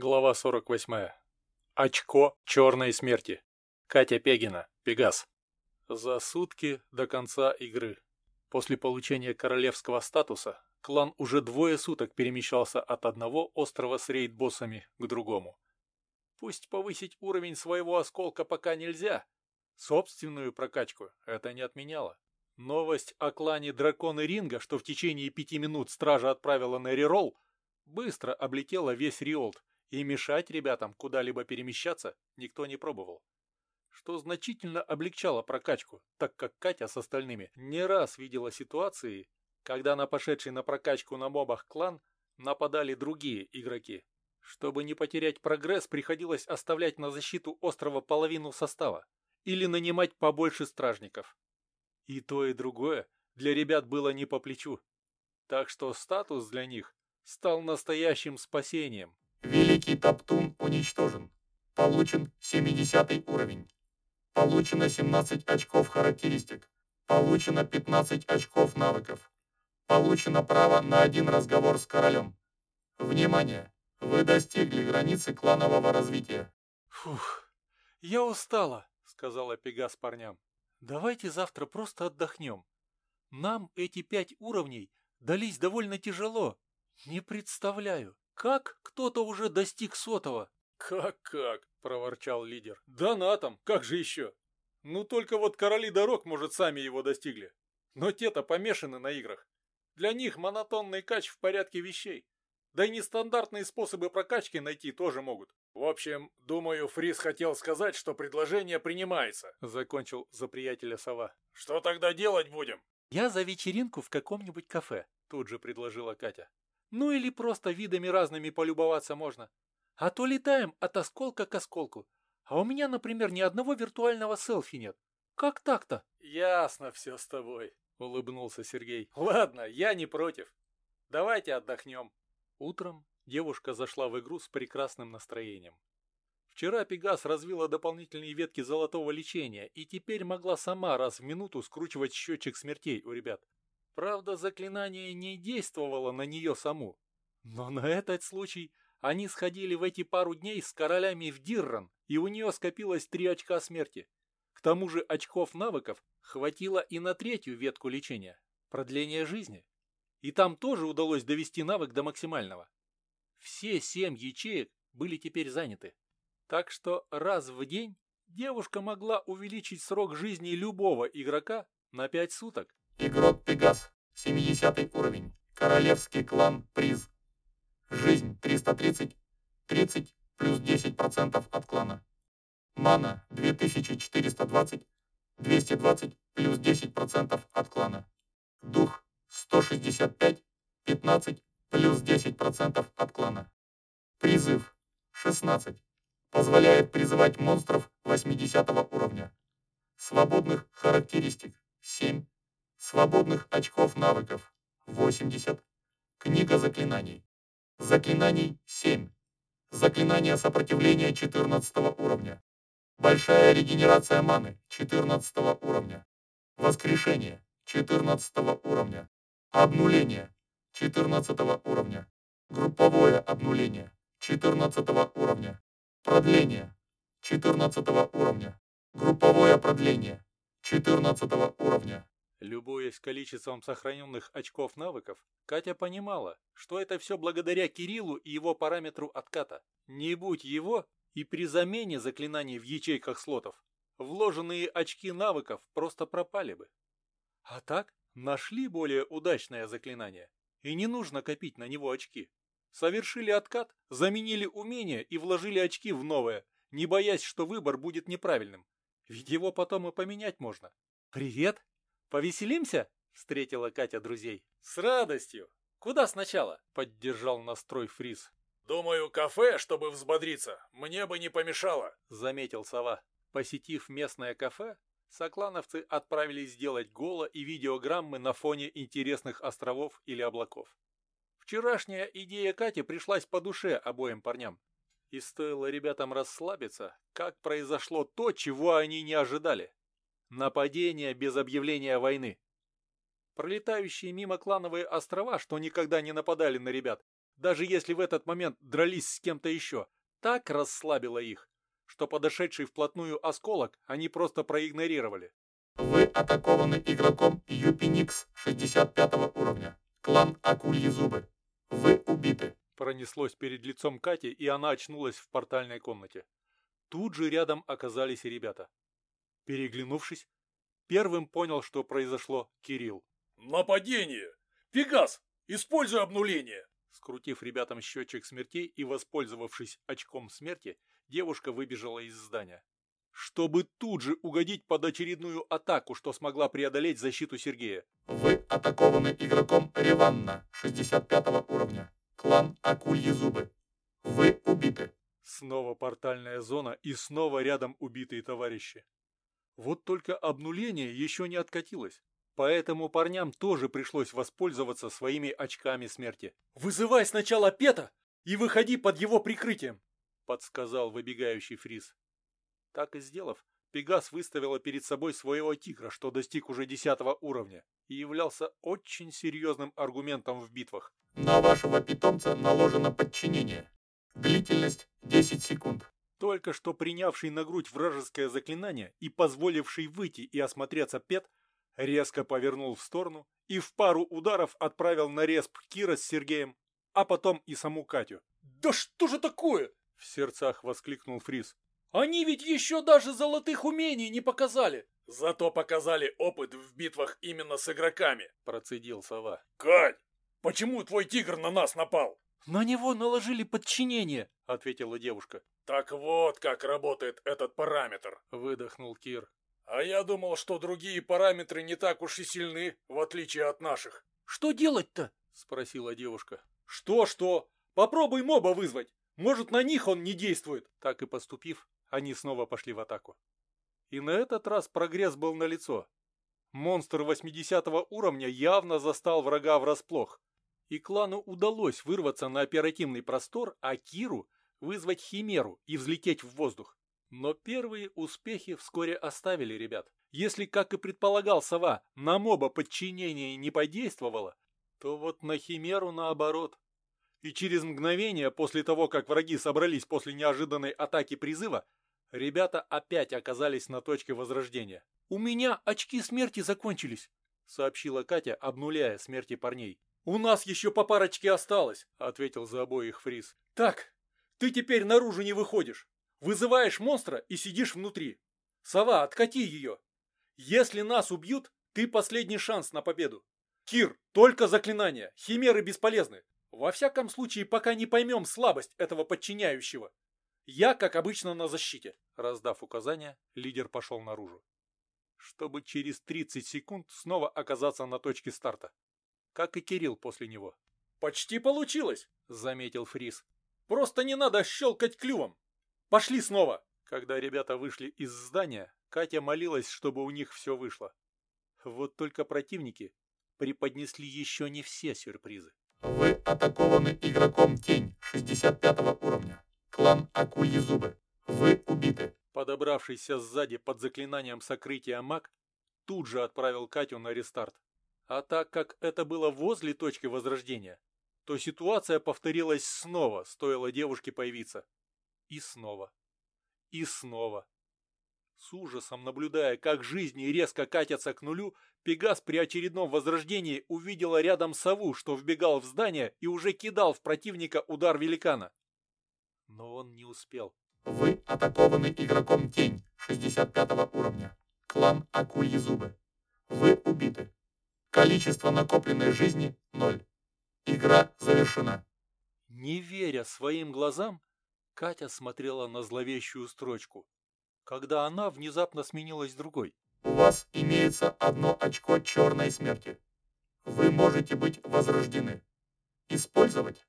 Глава 48. Очко черной смерти. Катя Пегина. Пегас. За сутки до конца игры. После получения королевского статуса, клан уже двое суток перемещался от одного острова с рейд-боссами к другому. Пусть повысить уровень своего осколка пока нельзя, собственную прокачку это не отменяло. Новость о клане Драконы Ринга, что в течение пяти минут стража отправила на реролл, быстро облетела весь Риолт, и мешать ребятам куда-либо перемещаться никто не пробовал. Что значительно облегчало прокачку, так как Катя с остальными не раз видела ситуации, когда на пошедший на прокачку на мобах клан нападали другие игроки. Чтобы не потерять прогресс, приходилось оставлять на защиту острова половину состава или нанимать побольше стражников. И то, и другое для ребят было не по плечу. Так что статус для них стал настоящим спасением. Великий Топтун уничтожен. Получен 70 уровень. Получено 17 очков характеристик. Получено 15 очков навыков. Получено право на один разговор с королем. Внимание! Вы достигли границы кланового развития. «Фух, я устала», — сказала Пегас парням. «Давайте завтра просто отдохнем. Нам эти пять уровней дались довольно тяжело. Не представляю, как кто-то уже достиг сотого? Как-как, проворчал лидер. Донатом, как же еще? Ну только вот короли дорог, может, сами его достигли. Но те-то помешаны на играх. Для них монотонный кач в порядке вещей. Да и нестандартные способы прокачки найти тоже могут. В общем, думаю, Фрис хотел сказать, что предложение принимается. Закончил за приятеля сова. Что тогда делать будем? Я за вечеринку в каком-нибудь кафе, тут же предложила Катя. Ну или просто видами разными полюбоваться можно. А то летаем от осколка к осколку. А у меня, например, ни одного виртуального селфи нет. Как так-то? Ясно все с тобой, улыбнулся Сергей. Ладно, я не против. Давайте отдохнем. Утром девушка зашла в игру с прекрасным настроением. Вчера Пегас развила дополнительные ветки золотого лечения и теперь могла сама раз в минуту скручивать счетчик смертей у ребят. Правда, заклинание не действовало на нее саму. Но на этот случай они сходили в эти пару дней с королями в Дирран, и у нее скопилось три очка смерти. К тому же очков навыков хватило и на третью ветку лечения – продление жизни. И там тоже удалось довести навык до максимального. Все семь ячеек были теперь заняты. Так что раз в день девушка могла увеличить срок жизни любого игрока на пять суток. Игрок Пегас, 70 уровень. Королевский клан Приз. Жизнь 330, 30 плюс 10% от клана. Мана 2420, 220 плюс 10% от клана. Дух 165, 15 плюс 10% от клана. Призыв 16. Позволяет призывать монстров 80 уровня. Свободных характеристик 7 Свободных очков навыков 80. Книга заклинаний. Заклинаний 7. Заклинание сопротивления 14 уровня. Большая регенерация маны 14 уровня. Воскрешение 14 уровня. Обнуление 14 уровня. Групповое обнуление 14 уровня. Продление 14 уровня. Групповое продление 14 уровня. Любуясь количеством сохраненных очков навыков, Катя понимала, что это все благодаря Кириллу и его параметру отката. Не будь его, и при замене заклинаний в ячейках слотов, вложенные очки навыков просто пропали бы. А так, нашли более удачное заклинание, и не нужно копить на него очки. Совершили откат, заменили умение и вложили очки в новое, не боясь, что выбор будет неправильным. Ведь его потом и поменять можно. «Привет!» «Повеселимся?» – встретила Катя друзей. «С радостью! Куда сначала?» – поддержал настрой Фриз. «Думаю, кафе, чтобы взбодриться, мне бы не помешало», – заметил Сова. Посетив местное кафе, соклановцы отправились сделать голо и видеограммы на фоне интересных островов или облаков. Вчерашняя идея Кати пришлась по душе обоим парням. И стоило ребятам расслабиться, как произошло то, чего они не ожидали. Нападение без объявления войны. Пролетающие мимо клановые острова, что никогда не нападали на ребят, даже если в этот момент дрались с кем-то еще, так расслабило их, что подошедший вплотную осколок они просто проигнорировали. Вы атакованы игроком Юпиникс 65 уровня. Клан Акульи Зубы. Вы убиты. Пронеслось перед лицом Кати, и она очнулась в портальной комнате. Тут же рядом оказались и ребята. Переглянувшись, первым понял, что произошло Кирилл. Нападение! Пегас, используй обнуление! Скрутив ребятам счетчик смертей и воспользовавшись очком смерти, девушка выбежала из здания. Чтобы тут же угодить под очередную атаку, что смогла преодолеть защиту Сергея. Вы атакованы игроком Реванна 65 уровня. Клан Акульи Зубы. Вы убиты. Снова портальная зона и снова рядом убитые товарищи. Вот только обнуление еще не откатилось. Поэтому парням тоже пришлось воспользоваться своими очками смерти. «Вызывай сначала Пета и выходи под его прикрытием!» подсказал выбегающий фриз. Так и сделав, Пегас выставила перед собой своего тигра, что достиг уже десятого уровня, и являлся очень серьезным аргументом в битвах. На вашего питомца наложено подчинение. Длительность 10 секунд. Только что принявший на грудь вражеское заклинание и позволивший выйти и осмотреться Пет резко повернул в сторону и в пару ударов отправил на респ Кира с Сергеем, а потом и саму Катю. «Да что же такое?» — в сердцах воскликнул Фрис. «Они ведь еще даже золотых умений не показали!» «Зато показали опыт в битвах именно с игроками!» — процедил сова. «Кать, почему твой тигр на нас напал?» «На него наложили подчинение», — ответила девушка. «Так вот, как работает этот параметр», — выдохнул Кир. А я думал, что другие параметры не так уж и сильны, в отличие от наших. Что делать-то? Спросила девушка. Что-что? Попробуй моба вызвать. Может, на них он не действует. Так и поступив, они снова пошли в атаку. И на этот раз прогресс был налицо. Монстр 80 уровня явно застал врага врасплох. И клану удалось вырваться на оперативный простор, а Киру вызвать Химеру и взлететь в воздух. Но первые успехи вскоре оставили ребят. Если, как и предполагал Сова, на моба подчинение не подействовало, то вот на Химеру наоборот. И через мгновение, после того, как враги собрались после неожиданной атаки призыва, ребята опять оказались на точке возрождения. «У меня очки смерти закончились», — сообщила Катя, обнуляя смерти парней. «У нас еще по парочке осталось», — ответил за обоих Фрис. «Так, ты теперь наружу не выходишь. Вызываешь монстра и сидишь внутри. Сова, откати ее. Если нас убьют, ты последний шанс на победу. Кир, только заклинания. Химеры бесполезны. Во всяком случае, пока не поймем слабость этого подчиняющего. Я, как обычно, на защите. Раздав указания, лидер пошел наружу. Чтобы через 30 секунд снова оказаться на точке старта. Как и Кирилл после него. «Почти получилось», — заметил Фрис. «Просто не надо щелкать клювом. Пошли снова!» Когда ребята вышли из здания, Катя молилась, чтобы у них все вышло. Вот только противники преподнесли еще не все сюрпризы. Вы атакованы игроком Тень 65 уровня. Клан Акульи Зубы. Вы убиты. Подобравшийся сзади под заклинанием сокрытия маг тут же отправил Катю на рестарт. А так как это было возле точки возрождения, то ситуация повторилась снова, стоило девушке появиться. И снова. И снова. С ужасом наблюдая, как жизни резко катятся к нулю, Пегас при очередном возрождении увидела рядом сову, что вбегал в здание и уже кидал в противника удар великана. Но он не успел. Вы атакованы игроком Тень 65 уровня. Клан Акульи Зубы. Вы убиты. Количество накопленной жизни – ноль. Игра завершена. Не веря своим глазам, Катя смотрела на зловещую строчку, когда она внезапно сменилась другой. У вас имеется одно очко черной смерти. Вы можете быть возрождены. Использовать